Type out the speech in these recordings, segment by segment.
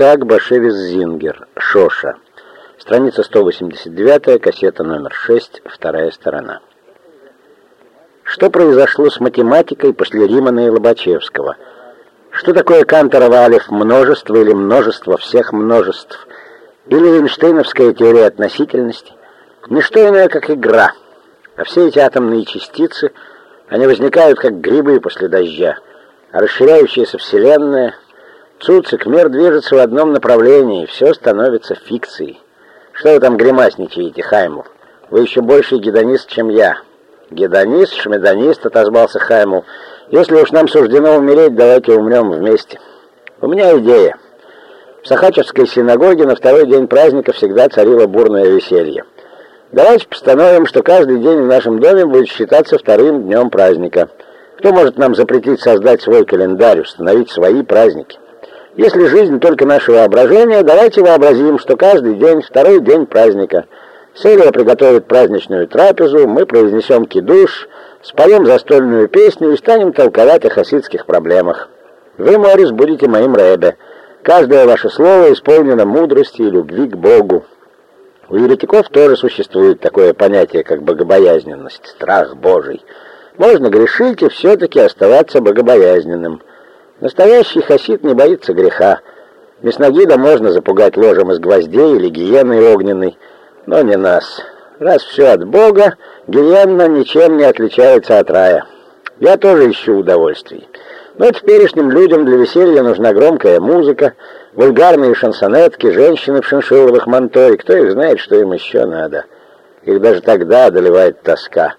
Исаак Башевис Зингер. Шоша. Страница 189, кассета номер 6, вторая сторона. Что произошло с математикой после Римана и Лобачевского? Что такое Канторова алиф множество или множество всех множеств? Или Эйнштейновская теория относительности? Не что иное, как игра. А все эти атомные частицы, они возникают как грибы после дождя. А расширяющаяся Вселенная, Цуцик, мир движется в одном направлении, все становится фикцией. Что вы там гримасничаете, Хаймл? Вы еще больше гедонист, чем я. Гедонист, шмедонист, отозвался Хаймл. Если уж нам суждено умереть, давайте умрем вместе. У меня идея. В Сахачевской синагоге на второй день праздника всегда царило бурное веселье. Давайте постановим, что каждый день в нашем доме будет считаться вторым днем праздника. Кто может нам запретить создать свой календарь, установить свои праздники? Если жизнь только наше воображение, давайте вообразим, что каждый день второй день праздника. Селия приготовит праздничную трапезу, мы произнесем кидуш, споем застольную песню и станем толковать о хасидских проблемах. Вы, Морис, будете моим рэбе. Каждое ваше слово исполнено мудрости и любви к Богу. У еретиков тоже существует такое понятие, как богобоязненность, страх Божий. Можно грешить и все-таки оставаться богобоязненным. Настоящий хасид не боится греха. Мясногида можно запугать ложем из гвоздей или гиеной огненной, но не нас. Раз все от Бога, гиенна ничем не отличается от рая. Я тоже ищу удовольствий. Но теперешним людям для веселья нужна громкая музыка, вульгарные шансонетки, женщины в шиншилловых манто, и кто их знает, что им еще надо. Их даже тогда одолевает тоска.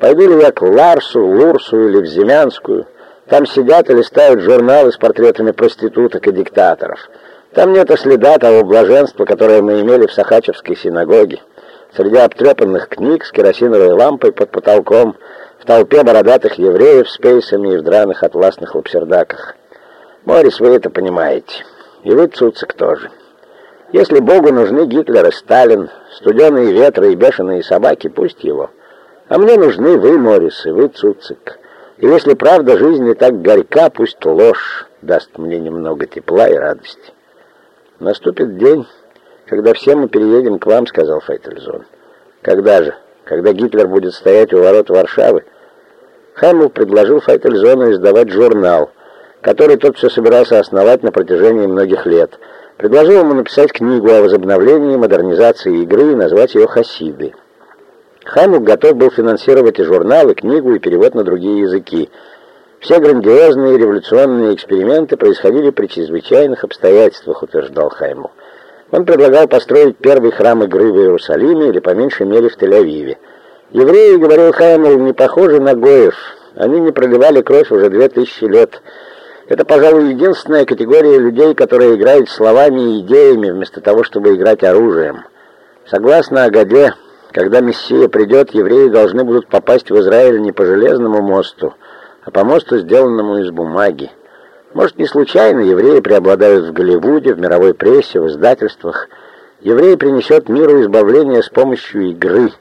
Пойду ли я к Ларсу, Лурсу или в Земянскую? Там сидят и листают журналы с портретами проституток и диктаторов. Там нет и следа того блаженства, которое мы имели в Сахачевской синагоге. Среди обтрепанных книг с керосиновой лампой под потолком, в толпе бородатых евреев с пейсами и в драных атласных лапсердаках. Морис, вы это понимаете. И вы, Цуцик, тоже. Если Богу нужны Гитлер и Сталин, студеные ветры и бешеные собаки, пусть его. А мне нужны вы, Морис, и вы, Цуцик. И если правда жизни так горька, пусть ложь даст мне немного тепла и радости. Наступит день, когда все мы переедем к вам, сказал Файтельзон. Когда же? Когда Гитлер будет стоять у ворот Варшавы? Хэмл предложил Файтельзону издавать журнал, который тот все собирался основать на протяжении многих лет. Предложил ему написать книгу о возобновлении и модернизации игры и назвать ее «Хасиды». Хамик готов был финансировать и журнал, и книгу, и перевод на другие языки. Все грандиозные революционные эксперименты происходили при чрезвычайных обстоятельствах, утверждал Хайму. Он предлагал построить первый храм игры в Иерусалиме или, по меньшей мере, в Тель-Авиве. Евреи, говорил Хаймл, не похожи на гоев. Они не проливали кровь уже две тысячи лет. Это, пожалуй, единственная категория людей, которые играют словами и идеями, вместо того, чтобы играть оружием. Согласно Агаде, когда Мессия придет, евреи должны будут попасть в Израиль не по железному мосту, а по мосту, сделанному из бумаги. Может, не случайно евреи преобладают в Голливуде, в мировой прессе, в издательствах. Еврей принесет миру избавление с помощью игры,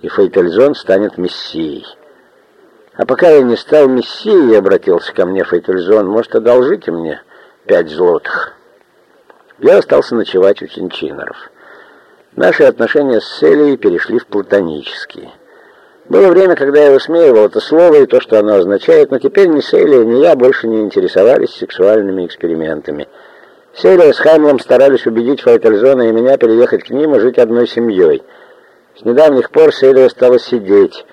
и Фейтельзон станет Мессией. А пока я не стал Мессией, обратился ко мне Фейтельзон, может, одолжите мне пять злотых? Я остался ночевать у Чинчинеров. Наши отношения с Селией перешли в платонические. Было время, когда я высмеивал это слово и то, что оно означает, но теперь ни Селия, ни я больше не интересовались сексуальными экспериментами. Селия с Хаймлом старались убедить Файтельзона и меня переехать к ним и жить одной семьей. С недавних пор Селия стала сидеть.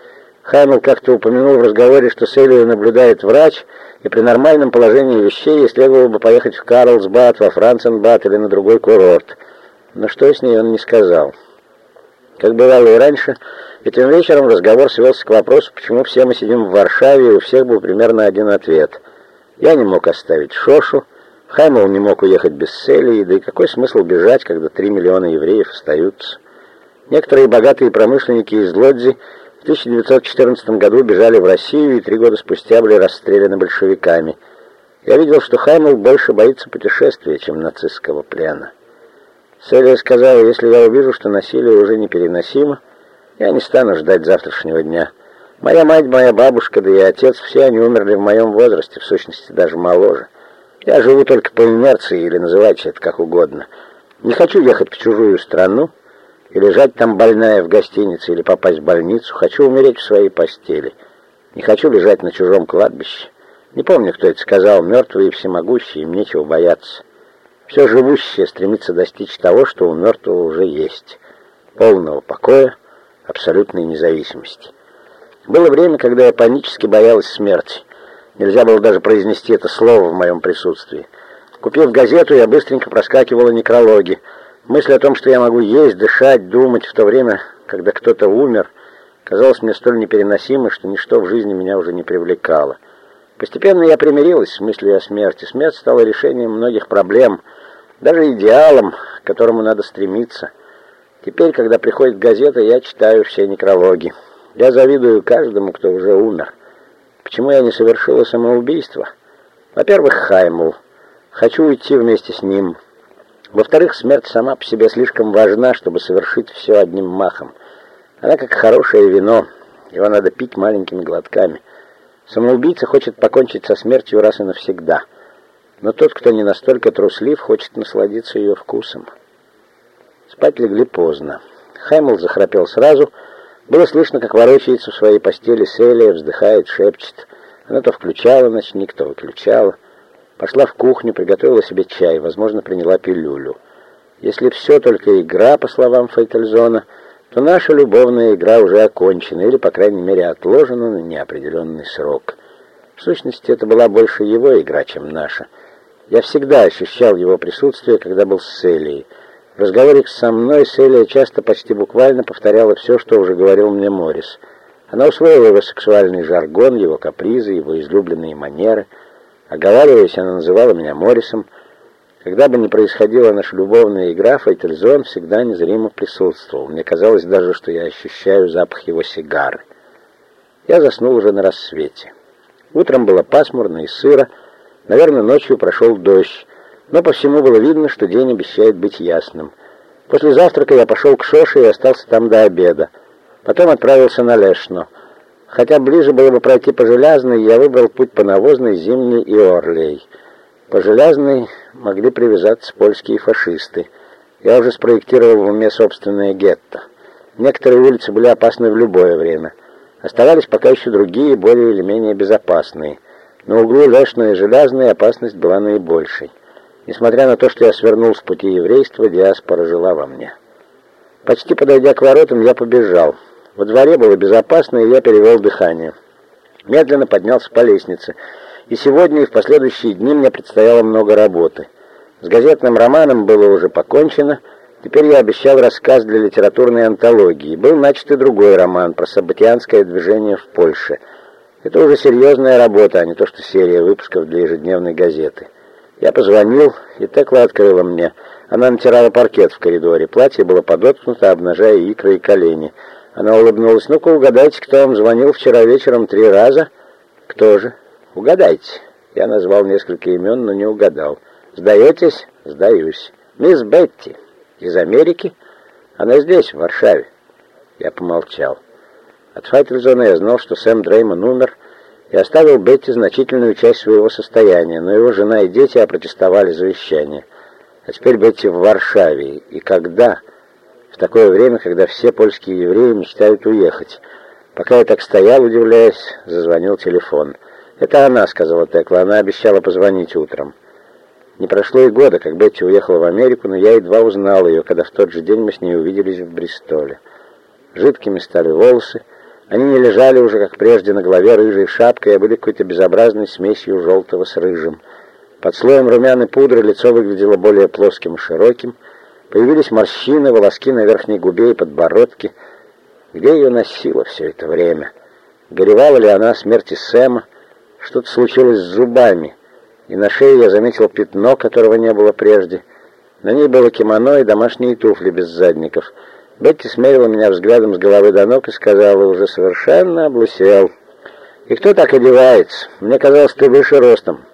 Хаймл как-то упомянул в разговоре, что Селию наблюдает врач, и при нормальном положении вещей ей следовало бы поехать в Карлсбад, во Франценбад или на другой курорт но что с ней он не сказал. Как бывало и раньше, этим вечером разговор свелся к вопросу, почему все мы сидим в Варшаве, и у всех был примерно один ответ. Я не мог оставить Шошу, Хаймл не мог уехать без цели, да и какой смысл бежать, когда три миллиона евреев остаются? Некоторые богатые промышленники из Лодзи в 1914 году бежали в Россию и три года спустя были расстреляны большевиками. Я видел, что Хаймл больше боится путешествия, чем нацистского плена. Селия сказала, если я увижу, что насилие уже непереносимо, я не стану ждать завтрашнего дня. Моя мать, моя бабушка, да и отец, все они умерли в моем возрасте, в сущности даже моложе. Я живу только по инерции, или называйте это как угодно. Не хочу ехать в чужую страну и лежать там больная в гостинице или попасть в больницу. Хочу умереть в своей постели. Не хочу лежать на чужом кладбище. Не помню, кто это сказал, мертвые и всемогущие, им нечего бояться. Все живущее стремится достичь того, что у мертвого уже есть. Полного покоя, абсолютной независимости. Было время, когда я панически боялась смерти. Нельзя было даже произнести это слово в моем присутствии. Купив газету, я быстренько проскакивала некрологи. Мысль о том, что я могу есть, дышать, думать в то время, когда кто-то умер, казалась мне столь непереносимой, что ничто в жизни меня уже не привлекало. Постепенно я примирилась с мыслью о смерти. Смерть стала решением многих проблем, даже идеалом, к которому надо стремиться. Теперь, когда приходит газета, я читаю все некрологи. Я завидую каждому, кто уже умер. Почему я не совершила самоубийство? Во-первых, Хаймл. Хочу уйти вместе с ним. Во-вторых, смерть сама по себе слишком важна, чтобы совершить все одним махом. Она как хорошее вино. Его надо пить маленькими глотками. Самоубийца хочет покончить со смертью раз и навсегда. Но тот, кто не настолько труслив, хочет насладиться ее вкусом. Спать легли поздно. Хаймл захрапел сразу, было слышно, как ворочается в своей постели Селия, вздыхает, шепчет. Она то включала ночник, то выключала. Пошла в кухню, приготовила себе чай, возможно, приняла пилюлю. Если все только игра, по словам Фейтельзона, то наша любовная игра уже окончена, или, по крайней мере, отложена на неопределенный срок. В сущности, это была больше его игра, чем наша. Я всегда ощущал его присутствие, когда был с Селией. В разговоре со мной Селия часто, почти буквально повторяла все, что уже говорил мне Моррис. Она усвоила его сексуальный жаргон, его капризы, его излюбленные манеры. Оговариваясь, она называла меня Моррисом. Когда бы ни происходила наша любовная игра, Фейтельзон всегда незримо присутствовал. Мне казалось даже, что я ощущаю запах его сигары. Я заснул уже на рассвете. Утром было пасмурно и сыро. Наверное, ночью прошел дождь но по всему было видно, что день обещает быть ясным. После завтрака я пошел к Шоше и остался там до обеда. Потом отправился на Лешно. Хотя ближе было бы пройти по Железной, я выбрал путь по Навозной, Зимней и Орлей. По Железной могли привязаться польские фашисты. Я уже спроектировал в уме собственное гетто. Некоторые улицы были опасны в любое время. Оставались пока еще другие, более или менее безопасные. На углу Лешно и Железной опасность была наибольшей. Несмотря на то, что я свернул с пути еврейства, диаспора жила во мне. Почти подойдя к воротам, я побежал. Во дворе было безопасно, и я перевел дыхание. Медленно поднялся по лестнице. И сегодня, и в последующие дни мне предстояло много работы. С газетным романом было уже покончено. Теперь я обещал рассказ для литературной антологии. Был начат и другой роман про сабатианское движение в Польше. Это уже серьезная работа, а не то, что серия выпусков для ежедневной газеты. Я позвонил, и Текла открыла мне. Она натирала паркет в коридоре. Платье было подоткнуто, обнажая икры и колени. Она улыбнулась. «Ну-ка, угадайте, кто вам звонил вчера вечером три раза?» «Кто же?» «Угадайте». Я назвал несколько имен, но не угадал. «Сдаетесь?» «Сдаюсь». «Мисс Бетти». «Из Америки?» «Она здесь, в Варшаве». Я помолчал. От Файтельзона я знал, что Сэм Дреймон умер, и оставил Бетти значительную часть своего состояния, но его жена и дети опротестовали завещание. А теперь Бетти в Варшаве. И когда? В такое время, когда все польские евреи мечтают уехать. Пока я так стоял, удивляясь, зазвонил телефон. «Это она», — сказала Текла. «Она обещала позвонить утром». Не прошло и года, как Бетти уехала в Америку, но я едва узнал ее, когда в тот же день мы с ней увиделись в Бристоле. Жидкими стали волосы, они не лежали уже, как прежде, на голове рыжей шапкой, а были какой-то безобразной смесью желтого с рыжим. Под слоем румяной пудры лицо выглядело более плоским и широким. Появились морщины, волоски на верхней губе и подбородке. Где ее носило все это время? Горевала ли она о смерти Сэма? Что-то случилось с зубами, и на шее я заметил пятно, которого не было прежде. На ней было кимоно и домашние туфли без задников — Бетти смерила меня взглядом с головы до ног и сказала, уже совершенно облысел. «И кто так одевается? Мне казалось, ты выше ростом.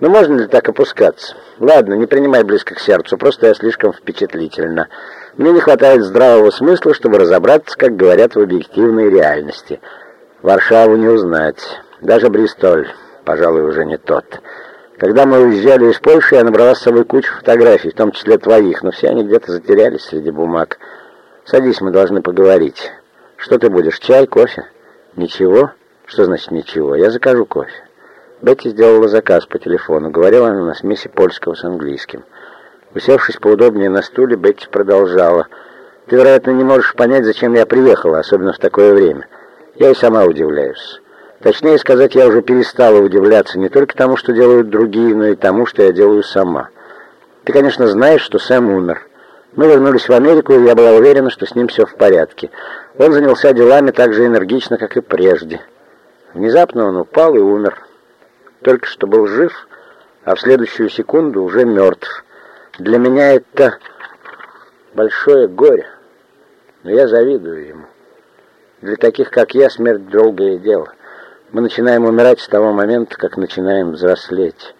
Ну можно ли так опускаться? Ладно, не принимай близко к сердцу, просто я слишком впечатлительна. Мне не хватает здравого смысла, чтобы разобраться, как говорят в объективной реальности. Варшаву не узнать, даже Бристоль, пожалуй, уже не тот. Когда мы уезжали из Польши, я набрала с собой кучу фотографий, в том числе твоих, но все они где-то затерялись среди бумаг. Садись, мы должны поговорить. Что ты будешь, чай, кофе? Ничего? Что значит ничего? Я закажу кофе. Бетти сделала заказ по телефону. Говорила она на смеси польского с английским. Усевшись поудобнее на стуле, Бетти продолжала. «Ты, вероятно, не можешь понять, зачем я приехала, особенно в такое время. Я и сама удивляюсь. Точнее сказать, я уже перестала удивляться не только тому, что делают другие, но и тому, что я делаю сама. Ты, конечно, знаешь, что Сэм умер. Мы вернулись в Америку, и я была уверена, что с ним все в порядке. Он занялся делами так же энергично, как и прежде. Внезапно он упал и умер. Только что был жив, а в следующую секунду уже мертв. Для меня это большое горе, но я завидую ему. Для таких, как я, смерть долгое дело. Мы начинаем умирать с того момента, как начинаем взрослеть.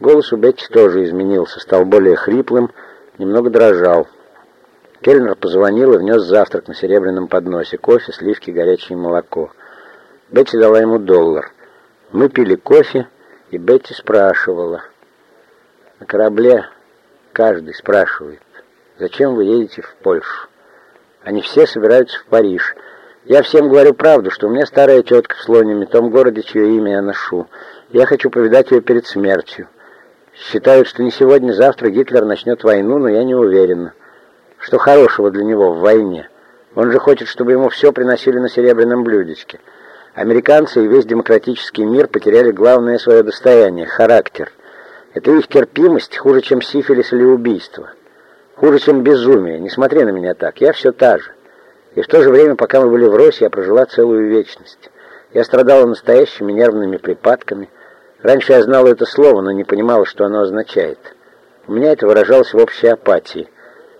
Голос у Бетти тоже изменился, стал более хриплым, немного дрожал. Кельнер позвонил и внес завтрак на серебряном подносе, кофе, сливки, горячее молоко. Бетти дала ему доллар. Мы пили кофе, и Бетти спрашивала. На корабле каждый спрашивает, зачем вы едете в Польшу? Они все собираются в Париж. Я всем говорю правду, что у меня старая тетка в Слониме, том городе, чье имя я ношу. Я хочу повидать ее перед смертью. Считают, что не сегодня, завтра Гитлер начнет войну, но я не уверена. Что хорошего для него в войне? Он же хочет, чтобы ему все приносили на серебряном блюдечке. Американцы и весь демократический мир потеряли главное свое достояние – характер. Это их терпимость хуже, чем сифилис или убийство. Хуже, чем безумие. Не смотри на меня так, я все та же. И в то же время, пока мы были в Росе, я прожила целую вечность. Я страдала настоящими нервными припадками. Раньше я знала это слово, но не понимала, что оно означает. У меня это выражалось в общей апатии.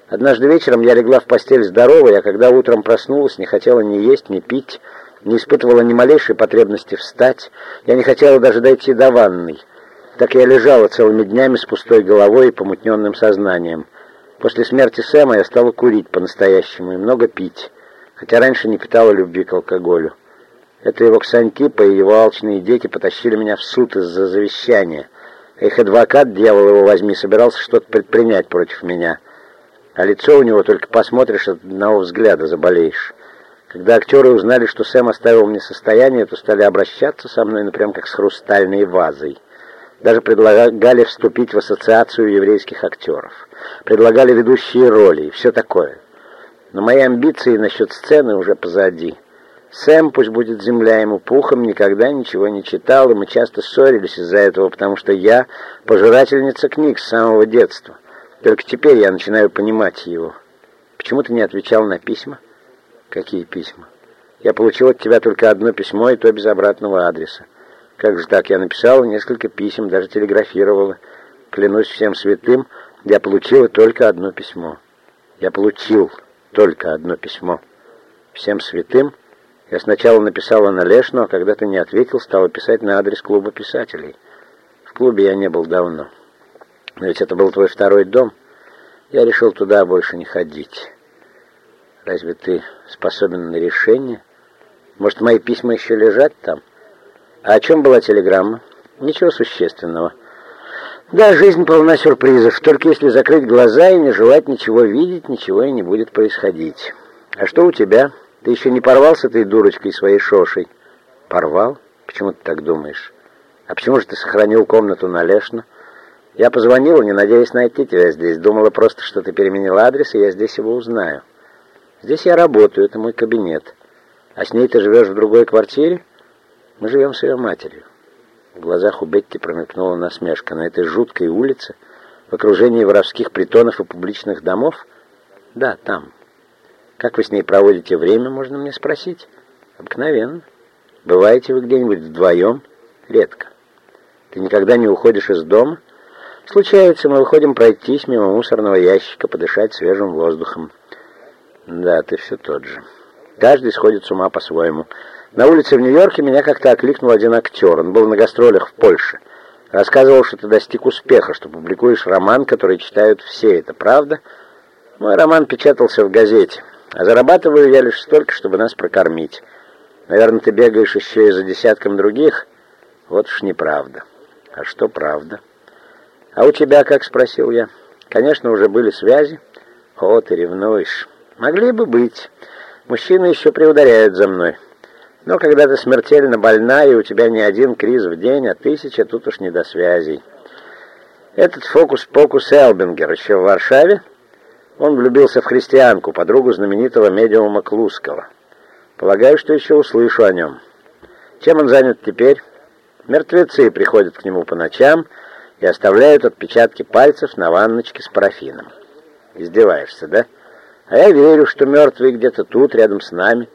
Однажды вечером я легла в постель здоровой, а когда утром проснулась, не хотела ни есть, ни пить, не испытывала ни малейшей потребности встать. Я не хотела даже дойти до ванной. Так я лежала целыми днями с пустой головой и помутненным сознанием. После смерти Сэма я стала курить по-настоящему и много пить хотя раньше не питала любви к алкоголю. Это его ксантипа и его алчные дети потащили меня в суд из-за завещания. Их адвокат, дьявол его возьми, собирался что-то предпринять против меня. А лицо у него только посмотришь, от одного взгляда заболеешь. Когда актеры узнали, что Сэм оставил мне состояние, то стали обращаться со мной, например, как с хрустальной вазой. Даже предлагали вступить в ассоциацию еврейских актеров. Предлагали ведущие роли и все такое. Но мои амбиции насчет сцены уже позади. Сэм, пусть будет земля ему пухом, никогда ничего не читал, и мы часто ссорились из-за этого, потому что я пожирательница книг с самого детства. Только теперь я начинаю понимать его. Почему ты не отвечал на письма? Какие письма? Я получил от тебя только одно письмо, и то без обратного адреса. Как же так? Я написала несколько писем, даже телеграфировала. Клянусь всем святым, я получила только одно письмо. Я получил только одно письмо. Всем святым я сначала написала на Лешну, а когда ты не ответил, стала писать на адрес клуба писателей. В клубе я не был давно. Но ведь это был твой второй дом. Я решил туда больше не ходить. Разве ты способен на решение? Может, мои письма еще лежат там? А о чем была телеграмма? Ничего существенного. Да, жизнь полна сюрпризов. Только если закрыть глаза и не желать ничего видеть, ничего и не будет происходить. А что у тебя? Ты еще не порвал с этой дурочкой своей шошей? Порвал? Почему ты так думаешь? А почему же ты сохранил комнату на Лешно? Я позвонила, не надеясь найти тебя здесь. Думала просто, что ты переменила адрес, и я здесь его узнаю. Здесь я работаю, это мой кабинет. А с ней ты живешь в другой квартире? Мы живем с ее матерью. В глазах у Бетти промелькнула насмешка. На этой жуткой улице, в окружении воровских притонов и публичных домов? Да, там. Как вы с ней проводите время, можно мне спросить? Обыкновенно. Бываете вы где-нибудь вдвоем? Редко. Ты никогда не уходишь из дома? Случается, мы выходим пройтись мимо мусорного ящика, подышать свежим воздухом. Да, ты все тот же. Каждый сходит с ума по-своему. На улице в Нью-Йорке меня как-то окликнул один актер. Он был на гастролях в Польше. Рассказывал, что ты достиг успеха, что публикуешь роман, который читают все. Это правда? Мой роман печатался в газете. А зарабатываю я лишь столько, чтобы нас прокормить. Наверное, ты бегаешь еще и за десятком других? Вот уж неправда. А что правда? А у тебя как, спросил я. Конечно, уже были связи. О, ты ревнуешь. Могли бы быть. Мужчины еще приударяют за мной. Но когда ты смертельно больна, и у тебя не один криз в день, а тысяча, тут уж не до связей. Этот фокус-покус Элбингер еще в Варшаве. Он влюбился в христианку, подругу знаменитого медиума Клускова. Полагаю, что еще услышу о нем. Чем он занят теперь? Мертвецы приходят к нему по ночам и оставляют отпечатки пальцев на ванночке с парафином. Издеваешься, да? А я верю, что мертвые где-то тут, рядом с нами.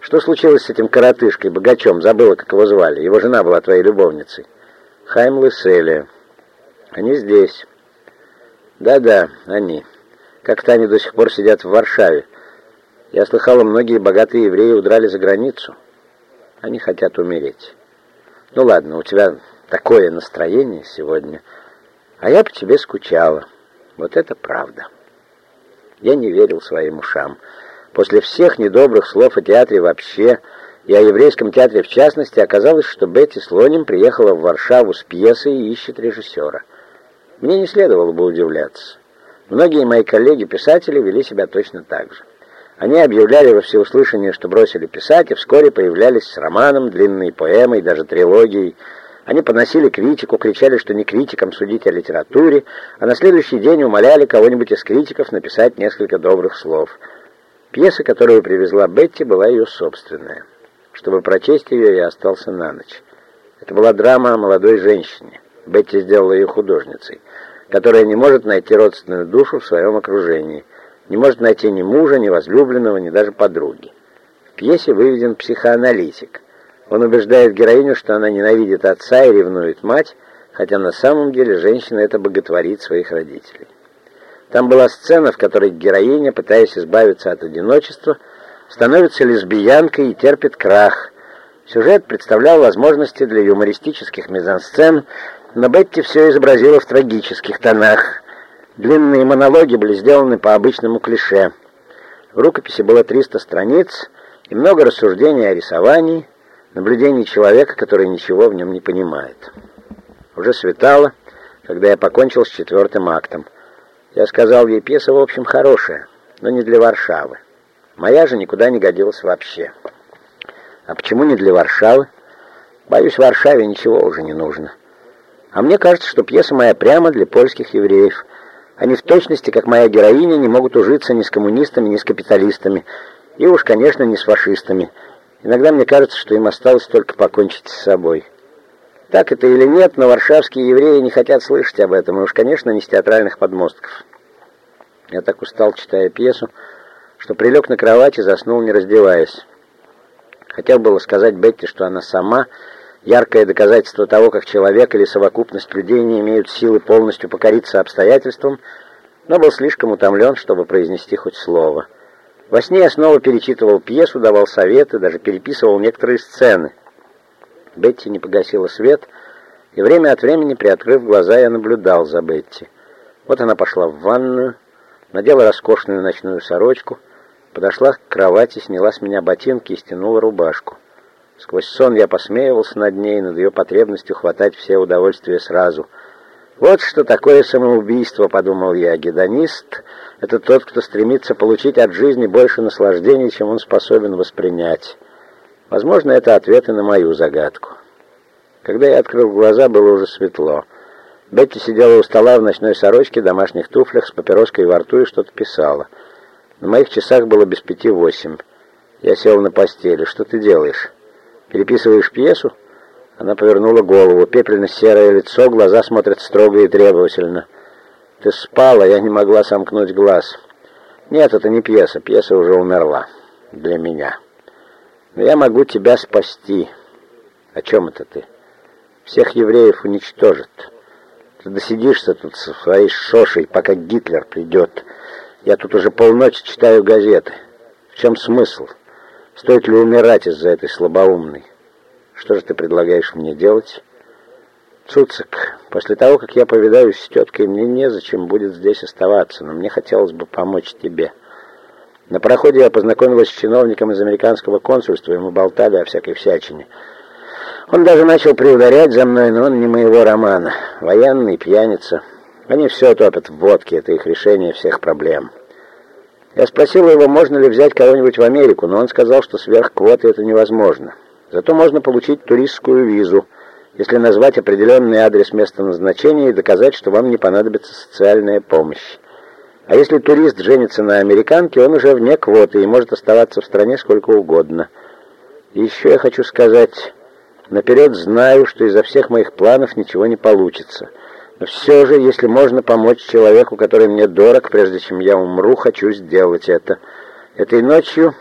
Что случилось с этим коротышкой, богачом? Забыла, как его звали. Его жена была твоей любовницей. Хайм Леселия. Они здесь. Да-да, они. Как-то они до сих пор сидят в Варшаве. Я слыхала, многие богатые евреи удрали за границу. Они хотят умереть. Ну ладно, у тебя такое настроение сегодня. А я по тебе скучала. Вот это правда. Я не верил своим ушам. После всех недобрых слов о театре вообще и о еврейском театре в частности, оказалось, что Бетти Слоним приехала в Варшаву с пьесой и ищет режиссера. Мне не следовало бы удивляться. Многие мои коллеги-писатели вели себя точно так же. Они объявляли во всеуслышание, что бросили писать, и вскоре появлялись с романом, длинной поэмой, даже трилогией. Они поносили критику, кричали, что не критикам судить о литературе, а на следующий день умоляли кого-нибудь из критиков написать несколько добрых слов. Пьеса, которую привезла Бетти, была ее собственная. Чтобы прочесть ее, я остался на ночь. Это была драма о молодой женщине. Бетти сделала ее художницей, которая не может найти родственную душу в своем окружении, не может найти ни мужа, ни возлюбленного, ни даже подруги. В пьесе выведен психоаналитик. Он убеждает героиню, что она ненавидит отца и ревнует мать, хотя на самом деле женщина это боготворит своих родителей. Там была сцена, в которой героиня, пытаясь избавиться от одиночества, становится лесбиянкой и терпит крах. Сюжет представлял возможности для юмористических мизансцен, но Бетти все изобразила в трагических тонах. Длинные монологи были сделаны по обычному клише. В рукописи было 300 страниц и много рассуждений о рисовании, наблюдений человека, который ничего в нем не понимает. Уже светало, когда я покончил с четвертым актом. Я сказал ей, пьеса в общем хорошая, но не для Варшавы. Моя же никуда не годилась вообще. А почему не для Варшавы? Боюсь, Варшаве ничего уже не нужно. А мне кажется, что пьеса моя прямо для польских евреев. Они в точности, как моя героиня, не могут ужиться ни с коммунистами, ни с капиталистами. И уж, конечно, не с фашистами. Иногда мне кажется, что им осталось только покончить с собой. Так это или нет, но варшавские евреи не хотят слышать об этом, и уж, конечно, не с театральных подмостков. Я так устал, читая пьесу, что прилег на кровать и заснул, не раздеваясь. Хотел было сказать Бетти, что она сама яркое доказательство того, как человек или совокупность людей не имеют силы полностью покориться обстоятельствам, но был слишком утомлен, чтобы произнести хоть слово. Во сне я снова перечитывал пьесу, давал советы, даже переписывал некоторые сцены. Бетти не погасила свет, и время от времени, приоткрыв глаза, я наблюдал за Бетти. Вот она пошла в ванную, надела роскошную ночную сорочку, подошла к кровати, сняла с меня ботинки и стянула рубашку. Сквозь сон я посмеивался над ней, над ее потребностью хватать все удовольствия сразу. «Вот что такое самоубийство», — подумал я. «Гедонист — это тот, кто стремится получить от жизни больше наслаждений, чем он способен воспринять». Возможно, это ответы на мою загадку. Когда я открыл глаза, было уже светло. Бетти сидела у стола в ночной сорочке, домашних туфлях, с папироской во рту и что-то писала. На моих часах было без пяти восемь. Я сел на постели. «Что ты делаешь?» Переписываешь пьесу?» Она повернула голову. Пепельно-серое лицо, глаза смотрят строго и требовательно. «Ты спала, я не могла сомкнуть глаз». «Нет, это не пьеса. Пьеса уже умерла. Для меня. Но я могу тебя спасти». «О чем это ты?» «Всех евреев уничтожат. Ты досидишься тут со своей шошей, пока Гитлер придет. Я тут уже полночи читаю газеты. В чем смысл?» Стоит ли умирать из-за этой слабоумной? Что же ты предлагаешь мне делать? Цуцик, после того, как я повидаюсь с теткой, мне незачем будет здесь оставаться, но мне хотелось бы помочь тебе. На проходе я познакомилась с чиновником из американского консульства, и мы болтали о всякой всячине. Он даже начал приударять за мной, но он не моего романа. Военный, пьяница. Они все топят в водке, это их решение всех проблем. Я спросил его, можно ли взять кого-нибудь в Америку, но он сказал, что сверх квоты это невозможно. Зато можно получить туристскую визу, если назвать определенный адрес места назначения и доказать, что вам не понадобится социальная помощь. А если турист женится на американке, он уже вне квоты и может оставаться в стране сколько угодно. И еще я хочу сказать, наперед знаю, что изо всех моих планов ничего не получится. Но все же, если можно помочь человеку, который мне дорог, прежде чем я умру, хочу сделать это. Этой ночью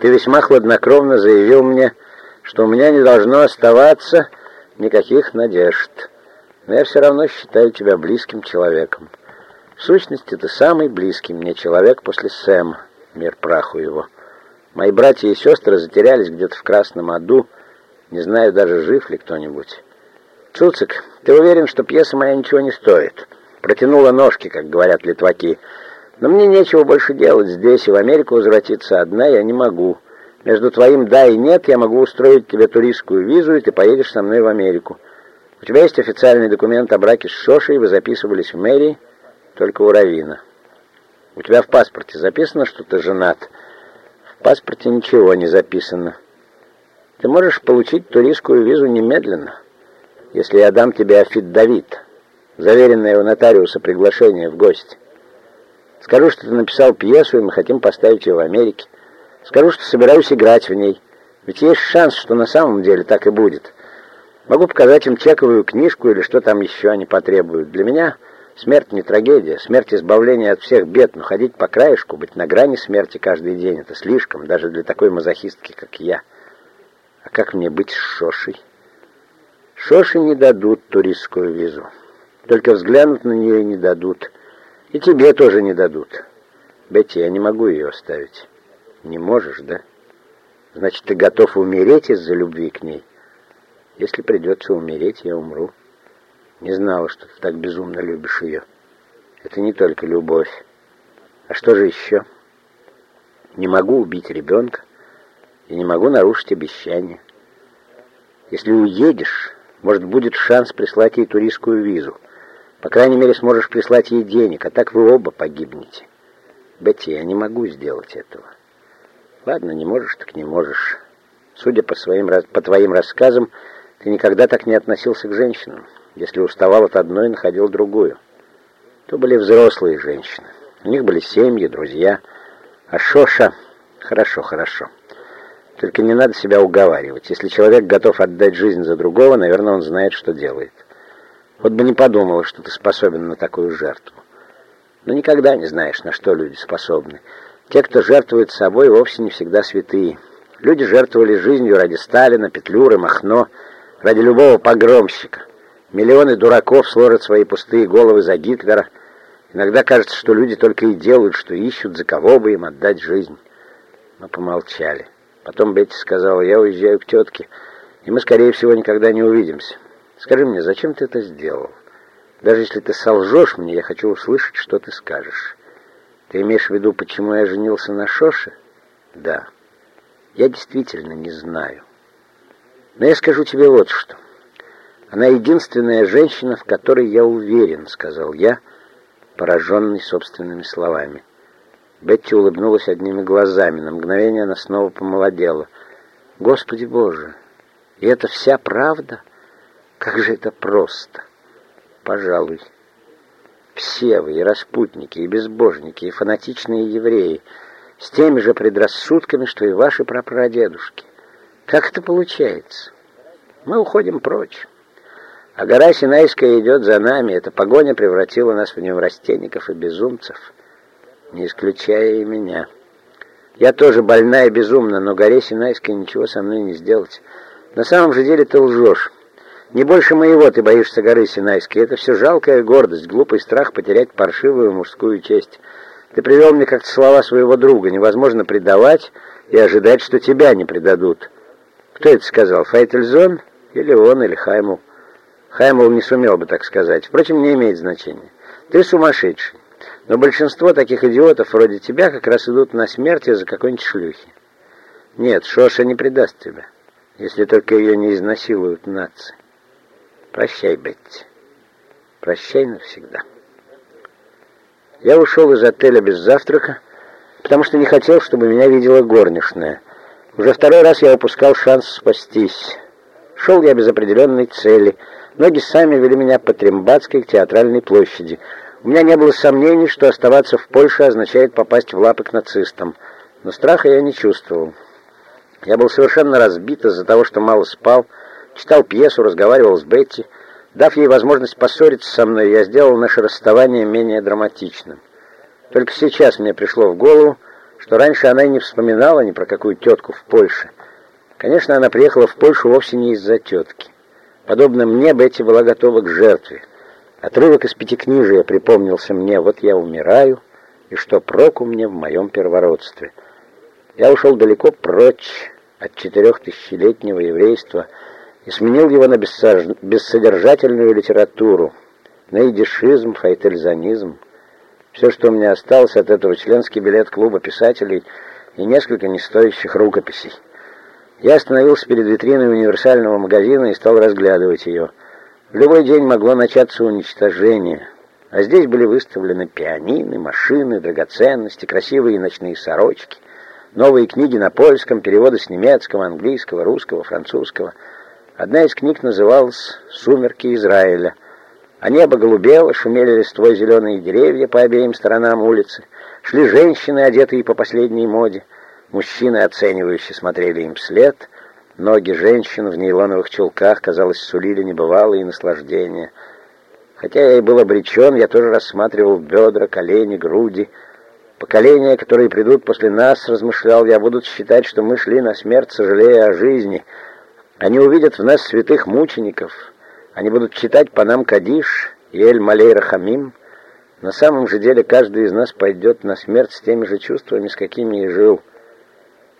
ты весьма хладнокровно заявил мне, что у меня не должно оставаться никаких надежд. Но я все равно считаю тебя близким человеком. В сущности, ты самый близкий мне человек после Сэма, мир праху его. Мои братья и сестры затерялись где-то в Красном аду, не знаю даже, жив ли кто-нибудь. Цуцик, ты уверен, что пьеса моя ничего не стоит? Протянула ножки, как говорят литваки. Но мне нечего больше делать здесь, и в Америку возвратиться одна я не могу. Между твоим «да» и «нет» я могу устроить тебе туристскую визу, и ты поедешь со мной в Америку. У тебя есть официальный документ о браке с Шошей, вы записывались в мэрии, только у Равина. У тебя в паспорте записано, что ты женат? В паспорте ничего не записано. Ты можешь получить туристскую визу немедленно если я дам тебе афиддавит, заверенное у нотариуса приглашение в гости. Скажу, что ты написал пьесу, и мы хотим поставить ее в Америке. Скажу, что собираюсь играть в ней. Ведь есть шанс, что на самом деле так и будет. Могу показать им чековую книжку или что там еще они потребуют. Для меня смерть не трагедия, смерть избавления от всех бед, но ходить по краешку, быть на грани смерти каждый день — это слишком, даже для такой мазохистки, как я. А как мне быть с Шошей? Шоши не дадут туристскую визу. Только взглянуть на нее не дадут. И тебе тоже не дадут. Бетти, я не могу ее оставить. Не можешь, да? Значит, ты готов умереть из-за любви к ней? Если придется умереть, я умру. Не знала, что ты так безумно любишь ее. Это не только любовь. А что же еще? Не могу убить ребенка и не могу нарушить обещание. Если уедешь, может, будет шанс прислать ей туристскую визу. По крайней мере, сможешь прислать ей денег, а так вы оба погибнете. Бетти, я не могу сделать этого. Ладно, не можешь, так не можешь. Судя по, своим, по твоим рассказам, ты никогда так не относился к женщинам. Если уставал от одной, находил другую. То были взрослые женщины. У них были семьи, друзья. А Шоша... Хорошо, хорошо. Только не надо себя уговаривать. Если человек готов отдать жизнь за другого, наверное, он знает, что делает. Вот бы не подумала, что ты способен на такую жертву. Но никогда не знаешь, на что люди способны. Те, кто жертвует собой, вовсе не всегда святые. Люди жертвовали жизнью ради Сталина, Петлюры, Махно, ради любого погромщика. Миллионы дураков сложат свои пустые головы за Гитлера. Иногда кажется, что люди только и делают, что ищут, за кого бы им отдать жизнь. Но помолчали. Потом Бетти сказала, я уезжаю к тетке, и мы, скорее всего, никогда не увидимся. Скажи мне, зачем ты это сделал? Даже если ты солжешь мне, я хочу услышать, что ты скажешь. Ты имеешь в виду, почему я женился на Шоше? Да. Я действительно не знаю. Но я скажу тебе вот что. Она единственная женщина, в которой я уверен, сказал я, пораженный собственными словами. Бетти улыбнулась одними глазами. На мгновение она снова помолодела. «Господи Боже! И это вся правда? Как же это просто!» «Пожалуй. Все вы, и распутники, и безбожники, и фанатичные евреи, с теми же предрассудками, что и ваши прапрадедушки. Как это получается? Мы уходим прочь. А гора Синайская идет за нами. Эта погоня превратила нас в неврастенников и безумцев» не исключая и меня. Я тоже больная и безумна, но горе Синайской ничего со мной не сделать. На самом же деле ты лжешь. Не больше моего ты боишься горы Синайской. Это все жалкая гордость, глупый страх потерять паршивую мужскую честь. Ты привел мне как-то слова своего друга. Невозможно предавать и ожидать, что тебя не предадут. Кто это сказал? Фейтельзон? Или он, или Хаймул? Хаймул не сумел бы так сказать. Впрочем, не имеет значения. Ты сумасшедший. Но большинство таких идиотов вроде тебя как раз идут на смерть из-за какой-нибудь шлюхи. Нет, Шоша не предаст тебя. если только ее не изнасилуют нации. Прощай, Бетти. Прощай навсегда. Я ушел из отеля без завтрака, потому что не хотел, чтобы меня видела горничная. Уже второй раз я упускал шанс спастись. Шел я без определенной цели. Ноги сами вели меня по Трембатской театральной площади. У меня не было сомнений, что оставаться в Польше означает попасть в лапы к нацистам. Но страха я не чувствовал. Я был совершенно разбит из-за того, что мало спал, читал пьесу, разговаривал с Бетти. Дав ей возможность поссориться со мной, я сделал наше расставание менее драматичным. Только сейчас мне пришло в голову, что раньше она и не вспоминала ни про какую тетку в Польше. Конечно, она приехала в Польшу вовсе не из-за тетки. Подобно мне, Бетти была готова к жертве. Отрывок из пятикнижия припомнился мне, вот я умираю, и что проку мне в моем первородстве. Я ушел далеко прочь от четырехтысячелетнего еврейства и сменил его на бессодержательную литературу, на идишизм, файтельзанизм. Все, что у меня осталось от этого членский билет клуба писателей и несколько нестоящих рукописей. Я остановился перед витриной универсального магазина и стал разглядывать ее. В любой день могло начаться уничтожение, а здесь были выставлены пианины, машины, драгоценности, красивые ночные сорочки, новые книги на польском, переводы с немецкого, английского, русского, французского. Одна из книг называлась «Сумерки Израиля», а небо голубело, шумели листвой зеленые деревья по обеим сторонам улицы, шли женщины, одетые по последней моде — Мужчины, оценивающе смотрели им вслед. Ноги женщин в нейлоновых чулках, казалось, сулили небывалые наслаждения. Хотя я и был обречен, я тоже рассматривал бедра, колени, груди. Поколения, которые придут после нас, размышлял я, будут считать, что мы шли на смерть, сожалея о жизни. Они увидят в нас святых мучеников. Они будут читать по нам Кадиш и Эль-Малей Рахамим. На самом же деле каждый из нас пойдет на смерть с теми же чувствами, с какими и жил.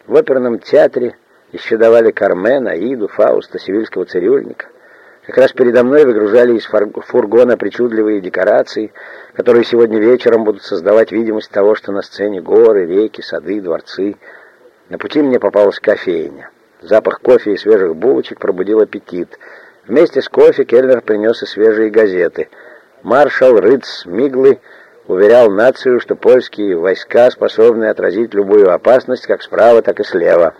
В оперном театре еще давали Кармен, Аиду, Фауста, Севильского цирюльника. Как раз передо мной выгружали из фургона причудливые декорации, которые сегодня вечером будут создавать видимость того, что на сцене горы, реки, сады, дворцы. На пути мне попалась кофейня. Запах кофе и свежих булочек пробудил аппетит. Вместе с кофе Келлер принес и свежие газеты. Маршал Рыц Миглы уверял нацию, что польские войска способны отразить любую опасность как справа, так и слева.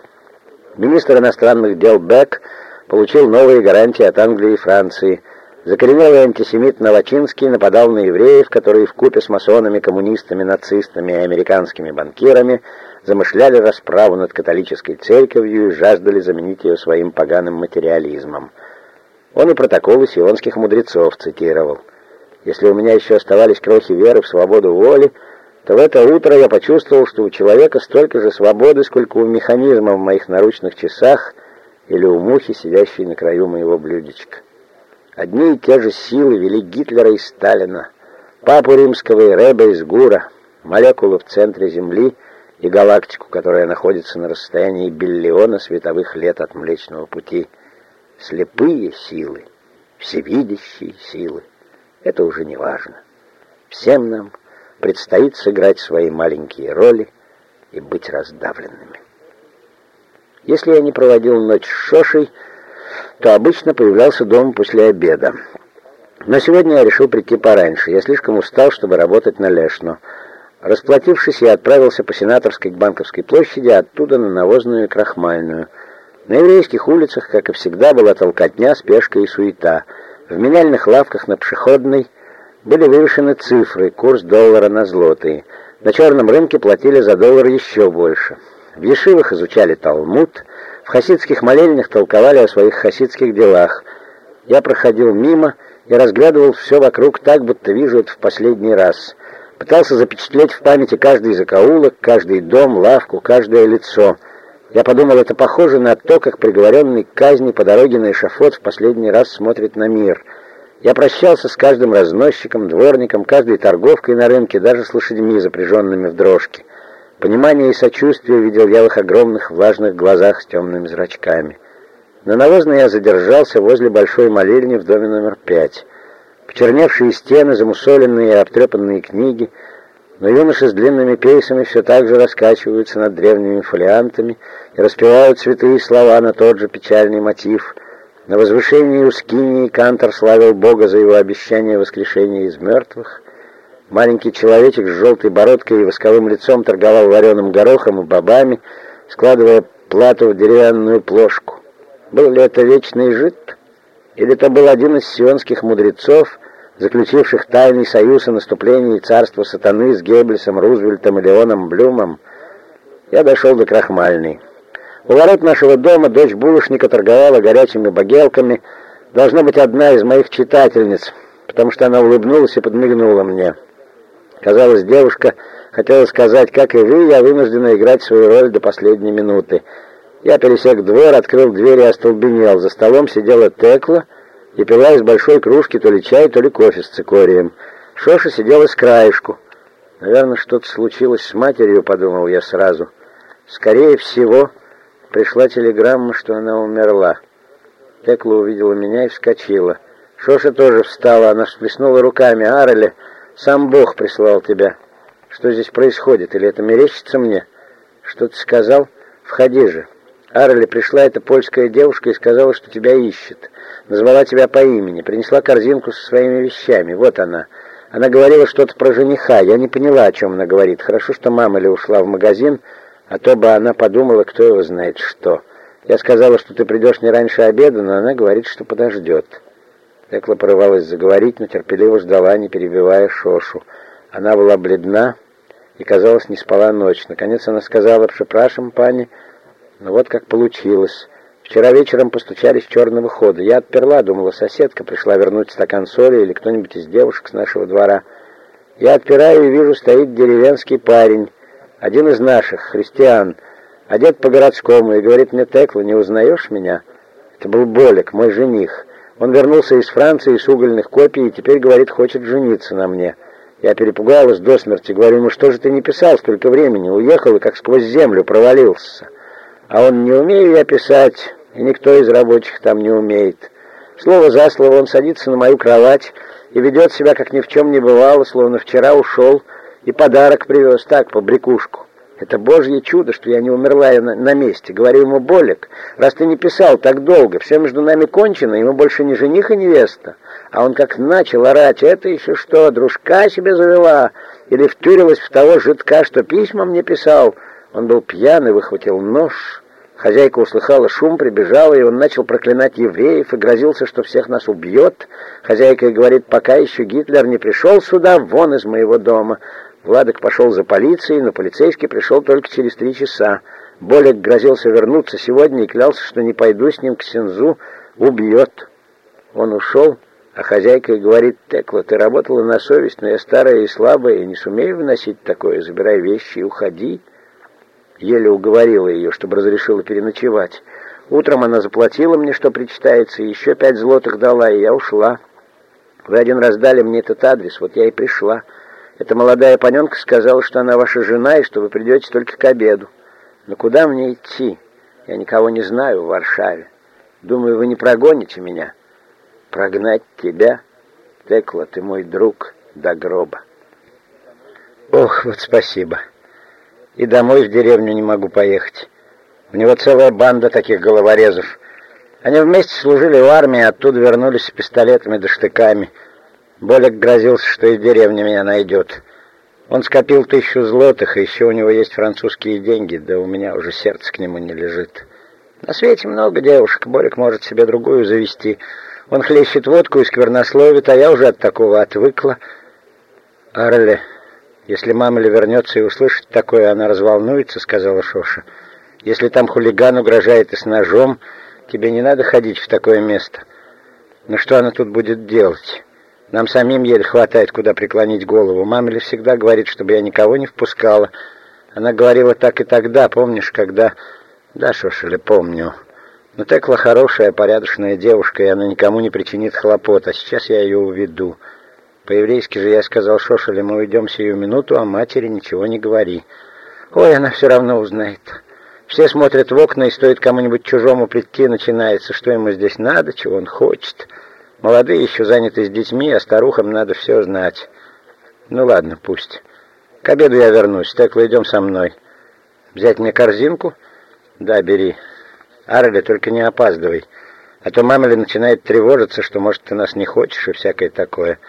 Министр иностранных дел Бек получил новые гарантии от Англии и Франции. Закоренелый антисемит Новочинский нападал на евреев, которые вкупе с масонами, коммунистами, нацистами и американскими банкирами замышляли расправу над католической церковью и жаждали заменить ее своим поганым материализмом. Он и протоколы сионских мудрецов цитировал. Если у меня еще оставались крохи веры в свободу воли, то в это утро я почувствовал, что у человека столько же свободы, сколько у механизма в моих наручных часах или у мухи, сидящей на краю моего блюдечка. Одни и те же силы вели Гитлера и Сталина, папу римского и Рэба из Гура, молекулу в центре Земли и галактику, которая находится на расстоянии биллиона световых лет от Млечного Пути. Слепые силы, всевидящие силы. Это уже не важно. Всем нам предстоит сыграть свои маленькие роли и быть раздавленными. Если я не проводил ночь с Шошей, то обычно появлялся дома после обеда. Но сегодня я решил прийти пораньше. Я слишком устал, чтобы работать на Лешно. Расплатившись, я отправился по Сенаторской к Банковской площади, оттуда на Навозную и Крахмальную. На еврейских улицах, как и всегда, была толкотня, спешка и суета — в меняльных лавках на Пшеходной были вывешены цифры, курс доллара на злотые. На черном рынке платили за доллар еще больше. В Ешивах изучали Талмуд, в хасидских молельнях толковали о своих хасидских делах. Я проходил мимо и разглядывал все вокруг так, будто вижу это в последний раз. Пытался запечатлеть в памяти каждый закоулок, каждый дом, лавку, каждое лицо — я подумал, это похоже на то, как приговоренный к казни по дороге на эшафот в последний раз смотрит на мир. Я прощался с каждым разносчиком, дворником, каждой торговкой на рынке, даже с лошадьми, запряженными в дрожки. Понимание и сочувствие видел я в их огромных влажных глазах с темными зрачками. На навозной я задержался возле большой молельни в доме номер пять. Почерневшие стены, замусоленные и обтрепанные книги — Но юноши с длинными пейсами все так же раскачиваются над древними фолиантами и распевают святые слова на тот же печальный мотив. На возвышении у Скинии Кантор славил Бога за его обещание воскрешения из мертвых. Маленький человечек с желтой бородкой и восковым лицом торговал вареным горохом и бобами, складывая плату в деревянную плошку. Был ли это вечный жид? Или это был один из сионских мудрецов, заключивших тайный союз о наступлении царства сатаны с Геббельсом, Рузвельтом и Леоном Блюмом, я дошел до Крахмальной. У ворот нашего дома дочь булочника торговала горячими багелками, должна быть одна из моих читательниц, потому что она улыбнулась и подмигнула мне. Казалось, девушка хотела сказать, как и вы, я вынуждена играть свою роль до последней минуты. Я пересек двор, открыл дверь и остолбенел. За столом сидела Текла, и пила из большой кружки то ли чай, то ли кофе с цикорием. Шоша сидела с краешку. Наверное, что-то случилось с матерью, подумал я сразу. Скорее всего, пришла телеграмма, что она умерла. Текла увидела меня и вскочила. Шоша тоже встала, она всплеснула руками. «Ареле, сам Бог прислал тебя. Что здесь происходит? Или это мерещится мне? Что ты сказал? Входи же». Арли пришла эта польская девушка и сказала, что тебя ищет. Назвала тебя по имени, принесла корзинку со своими вещами. Вот она. Она говорила что-то про жениха. Я не поняла, о чем она говорит. Хорошо, что мама ли ушла в магазин, а то бы она подумала, кто его знает что. Я сказала, что ты придешь не раньше обеда, но она говорит, что подождет. Текла порывалась заговорить, но терпеливо ждала, не перебивая Шошу. Она была бледна и, казалось, не спала ночь. Наконец она сказала, «Препрашим, пани». Но вот как получилось. Вчера вечером постучались с черного хода. Я отперла, думала, соседка пришла вернуть стакан соли или кто-нибудь из девушек с нашего двора. Я отпираю и вижу, стоит деревенский парень, один из наших, христиан, одет по-городскому, и говорит мне, Текла, не узнаешь меня? Это был Болик, мой жених. Он вернулся из Франции с угольных копий и теперь, говорит, хочет жениться на мне. Я перепугалась до смерти, говорю, ну что же ты не писал столько времени, уехал и как сквозь землю провалился. А он не умею я писать, и никто из рабочих там не умеет. Слово за слово он садится на мою кровать и ведет себя, как ни в чем не бывало, словно вчера ушел и подарок привез так, по брякушку. Это божье чудо, что я не умерла на, на месте. Говорю ему, Болик, раз ты не писал так долго, все между нами кончено, ему больше не жених и невеста. А он как начал орать, это еще что, дружка себе завела? Или втюрилась в того жидка, что письма мне писал? Он был пьян и выхватил нож. Хозяйка услыхала шум, прибежала, и он начал проклинать евреев и грозился, что всех нас убьет. Хозяйка говорит, пока еще Гитлер не пришел сюда, вон из моего дома. Владок пошел за полицией, но полицейский пришел только через три часа. Болик грозился вернуться сегодня и клялся, что не пойду с ним к Сензу, убьет. Он ушел, а хозяйка говорит, Текла, ты работала на совесть, но я старая и слабая, и не сумею выносить такое, забирай вещи и уходи. Еле уговорила ее, чтобы разрешила переночевать. Утром она заплатила мне, что причитается, и еще пять злотых дала, и я ушла. Вы один раз дали мне этот адрес, вот я и пришла. Эта молодая паненка сказала, что она ваша жена, и что вы придете только к обеду. Но куда мне идти? Я никого не знаю в Варшаве. Думаю, вы не прогоните меня. Прогнать тебя? Текла, ты мой друг до гроба. Ох, вот спасибо и домой в деревню не могу поехать. У него целая банда таких головорезов. Они вместе служили в армии, оттуда вернулись с пистолетами да штыками. Болик грозился, что и деревня меня найдет. Он скопил тысячу злотых, и еще у него есть французские деньги, да у меня уже сердце к нему не лежит. На свете много девушек, Болик может себе другую завести. Он хлещет водку и сквернословит, а я уже от такого отвыкла. Арли... «Если мамля вернется и услышит такое, она разволнуется», — сказала Шоша. «Если там хулиган угрожает и с ножом, тебе не надо ходить в такое место. Но что она тут будет делать? Нам самим еле хватает, куда преклонить голову. Мамля всегда говорит, чтобы я никого не впускала. Она говорила так и тогда, помнишь, когда...» «Да, Шошеля, помню. Но Текла хорошая, порядочная девушка, и она никому не причинит хлопот, а сейчас я ее уведу». По-еврейски же я сказал Шошеле, мы уйдем сию минуту, а матери ничего не говори. Ой, она все равно узнает. Все смотрят в окна, и стоит кому-нибудь чужому прийти, начинается, что ему здесь надо, чего он хочет. Молодые еще заняты с детьми, а старухам надо все знать. Ну ладно, пусть. К обеду я вернусь. Текла, идем со мной. Взять мне корзинку? Да, бери. Арли, только не опаздывай. А то мама ли начинает тревожиться, что, может, ты нас не хочешь и всякое такое.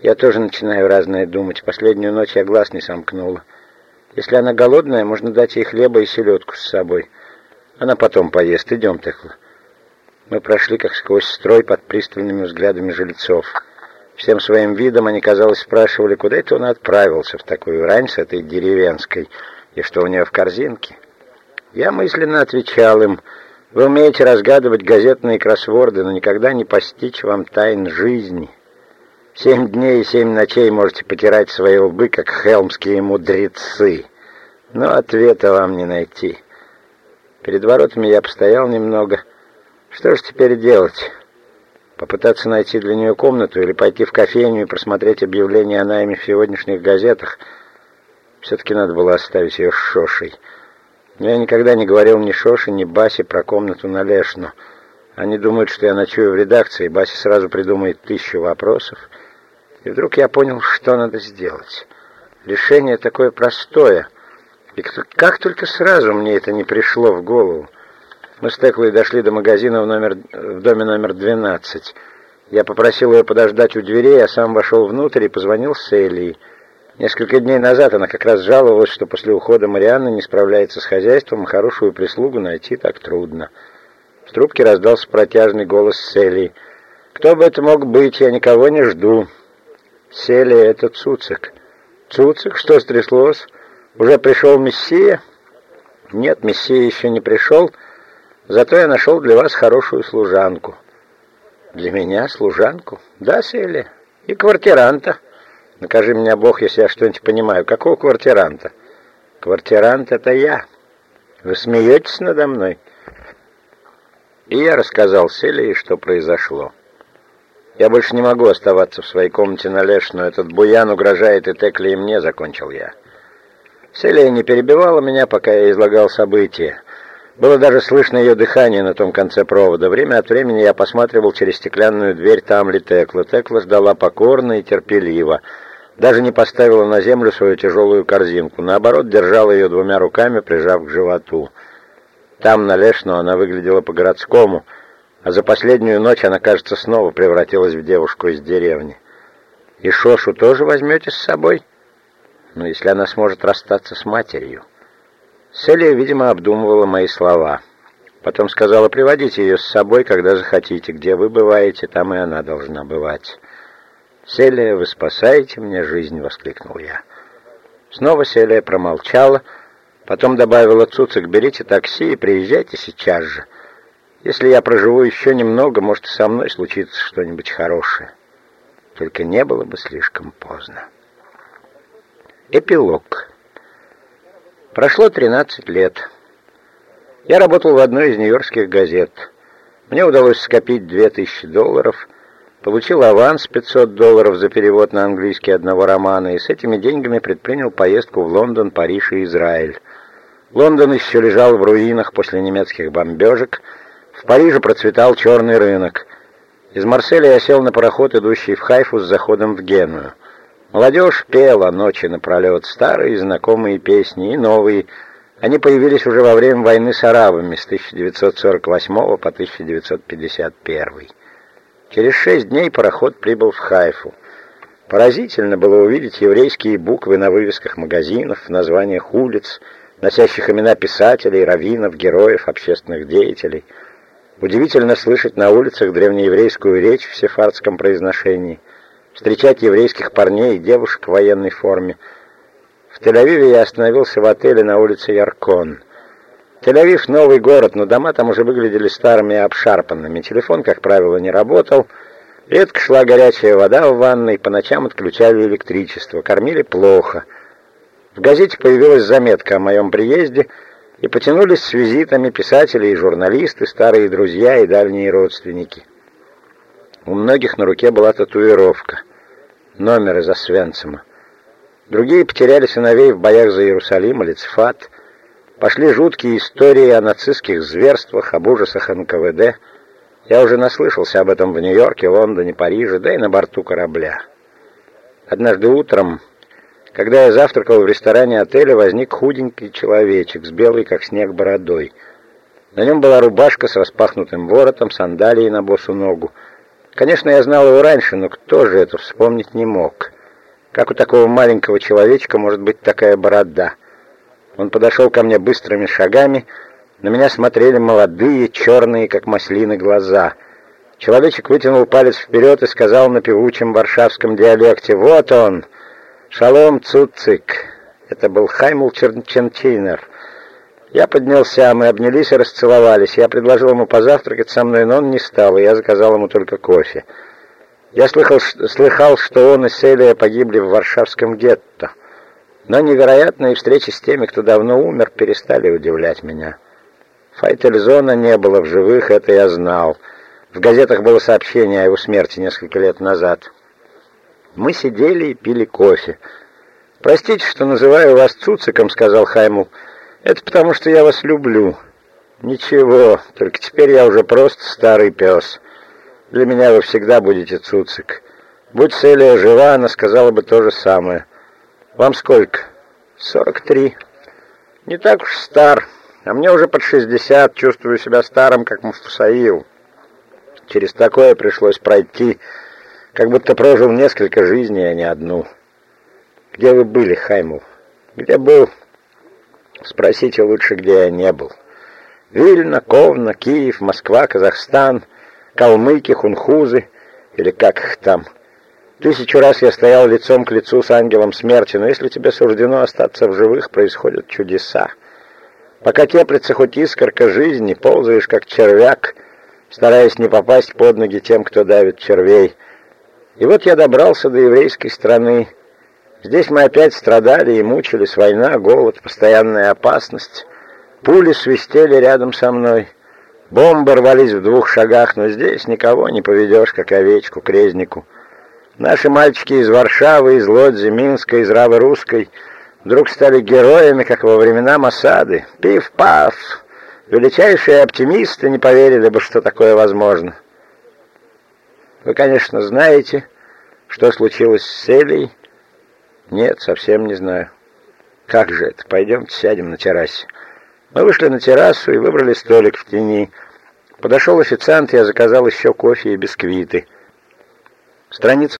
Я тоже начинаю разное думать. Последнюю ночь я глаз не сомкнула. Если она голодная, можно дать ей хлеба и селедку с собой. Она потом поест. Идем, Текла. Мы прошли как сквозь строй под пристальными взглядами жильцов. Всем своим видом они, казалось, спрашивали, куда это он отправился в такую рань с этой деревенской, и что у нее в корзинке. Я мысленно отвечал им, вы умеете разгадывать газетные кроссворды, но никогда не постичь вам тайн жизни. Семь дней и семь ночей можете потирать свои лбы, как хелмские мудрецы, но ответа вам не найти. Перед воротами я постоял немного, что же теперь делать? Попытаться найти для нее комнату или пойти в кофейню и просмотреть объявления о найме в сегодняшних газетах? Все-таки надо было оставить ее с Шошей. Но я никогда не говорил ни Шоше, ни Басе про комнату на Лешну. Они думают, что я ночую в редакции, Бася сразу придумает тысячу вопросов. И вдруг я понял, что надо сделать. Решение такое простое. И как только сразу мне это не пришло в голову. Мы с Теклой дошли до магазина в, номер, в доме номер 12. Я попросил ее подождать у дверей, а сам вошел внутрь и позвонил Селии. Несколько дней назад она как раз жаловалась, что после ухода Марианны не справляется с хозяйством, хорошую прислугу найти так трудно. В трубке раздался протяжный голос Селии. «Кто бы это мог быть? Я никого не жду». «Селия — это Цуцик». «Цуцик? Что стряслось? Уже пришел Мессия?» «Нет, Мессия еще не пришел». Зато я нашел для вас хорошую служанку». «Для меня служанку?» «Да, Селия. И квартиранта». «Накажи меня, Бог, если я что-нибудь понимаю. Какого квартиранта?» «Квартирант — это я. Вы смеетесь надо мной?» И я рассказал Селии, что произошло. «Я больше не могу оставаться в своей комнате на Леш, но этот буян угрожает и Текли, и мне», — закончил я. Селия не перебивала меня, пока я излагал события. Было даже слышно ее дыхание на том конце провода. Время от времени я посматривал через стеклянную дверь, там ли Текла. Текла ждала покорно и терпеливо. Даже не поставила на землю свою тяжелую корзинку. Наоборот, держала ее двумя руками, прижав к животу. Там, на Лешну, она выглядела по-городскому, а за последнюю ночь она, кажется, снова превратилась в девушку из деревни. «И Шошу тоже возьмете с собой?» «Ну, если она сможет расстаться с матерью». Селия, видимо, обдумывала мои слова. Потом сказала, приводите ее с собой, когда захотите. Где вы бываете, там и она должна бывать. «Селия, вы спасаете мне жизнь!» — воскликнул я. Снова Селия промолчала, потом добавила Цуцик, берите такси и приезжайте сейчас же. Если я проживу еще немного, может, со мной случится что-нибудь хорошее. Только не было бы слишком поздно. Эпилог. Прошло 13 лет. Я работал в одной из нью-йоркских газет. Мне удалось скопить 2000 долларов, получил аванс 500 долларов за перевод на английский одного романа и с этими деньгами предпринял поездку в Лондон, Париж и Израиль. Лондон еще лежал в руинах после немецких бомбежек, в Париже процветал черный рынок. Из Марселя я сел на пароход, идущий в Хайфу с заходом в Геную. Молодежь пела ночи напролет, старые знакомые песни и новые. Они появились уже во время войны с арабами с 1948 по 1951. Через шесть дней пароход прибыл в Хайфу. Поразительно было увидеть еврейские буквы на вывесках магазинов, в названиях улиц, носящих имена писателей, раввинов, героев, общественных деятелей. Удивительно слышать на улицах древнееврейскую речь в сефардском произношении – встречать еврейских парней и девушек в военной форме. В Тель-Авиве я остановился в отеле на улице Яркон. Тель-Авив — новый город, но дома там уже выглядели старыми и обшарпанными. Телефон, как правило, не работал. Редко шла горячая вода в ванной, по ночам отключали электричество, кормили плохо. В газете появилась заметка о моем приезде, и потянулись с визитами писатели и журналисты, старые друзья и дальние родственники. У многих на руке была татуировка номер из Освенцима. Другие потеряли сыновей в боях за Иерусалим или Цфат. Пошли жуткие истории о нацистских зверствах, об ужасах НКВД. Я уже наслышался об этом в Нью-Йорке, Лондоне, Париже, да и на борту корабля. Однажды утром, Когда я завтракал в ресторане отеля, возник худенький человечек с белой, как снег, бородой. На нем была рубашка с распахнутым воротом, сандалии на босу ногу. Конечно, я знал его раньше, но кто же это вспомнить не мог. Как у такого маленького человечка может быть такая борода? Он подошел ко мне быстрыми шагами. На меня смотрели молодые, черные, как маслины, глаза. Человечек вытянул палец вперед и сказал на певучем варшавском диалекте «Вот он!» «Шалом, Цуцик!» Это был Хаймул Чернченчейнер. Я поднялся, мы обнялись и расцеловались. Я предложил ему позавтракать со мной, но он не стал, и я заказал ему только кофе. Я слыхал, слыхал что он и Селия погибли в Варшавском гетто. Но невероятные встречи с теми, кто давно умер, перестали удивлять меня. Файтельзона не было в живых, это я знал. В газетах было сообщение о его смерти несколько лет назад. Мы сидели и пили кофе. «Простите, что называю вас Цуциком», — сказал Хаймул. «Это потому, что я вас люблю». «Ничего, только теперь я уже просто старый пес. Для меня вы всегда будете Цуцик. Будь Селия жива, она сказала бы то же самое. Вам сколько?» «Сорок три». «Не так уж стар, а мне уже под шестьдесят, чувствую себя старым, как Муфусаил. Через такое пришлось пройти...» Как будто прожил несколько жизней, а не одну. Где вы были, Хаймов? Где был? Спросите лучше, где я не был. Вильна, Ковна, Киев, Москва, Казахстан, Калмыки, Хунхузы, или как их там. Тысячу раз я стоял лицом к лицу с ангелом смерти, но если тебе суждено остаться в живых, происходят чудеса. Пока теплится хоть искорка жизни, ползаешь как червяк, стараясь не попасть под ноги тем, кто давит червей — и вот я добрался до еврейской страны. Здесь мы опять страдали и мучились, война, голод, постоянная опасность. Пули свистели рядом со мной. Бомбы рвались в двух шагах, но здесь никого не поведешь, как овечку к резнику. Наши мальчики из Варшавы, из Лодзи, Минска, из Равы Русской вдруг стали героями, как во времена Масады. Пиф-паф! Величайшие оптимисты не поверили бы, что такое возможно. Вы, конечно, знаете, что случилось с Селей? Нет, совсем не знаю. Как же это? Пойдемте сядем на террасе. Мы вышли на террасу и выбрали столик в тени. Подошел официант, я заказал еще кофе и бисквиты. Страница